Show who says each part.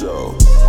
Speaker 1: show.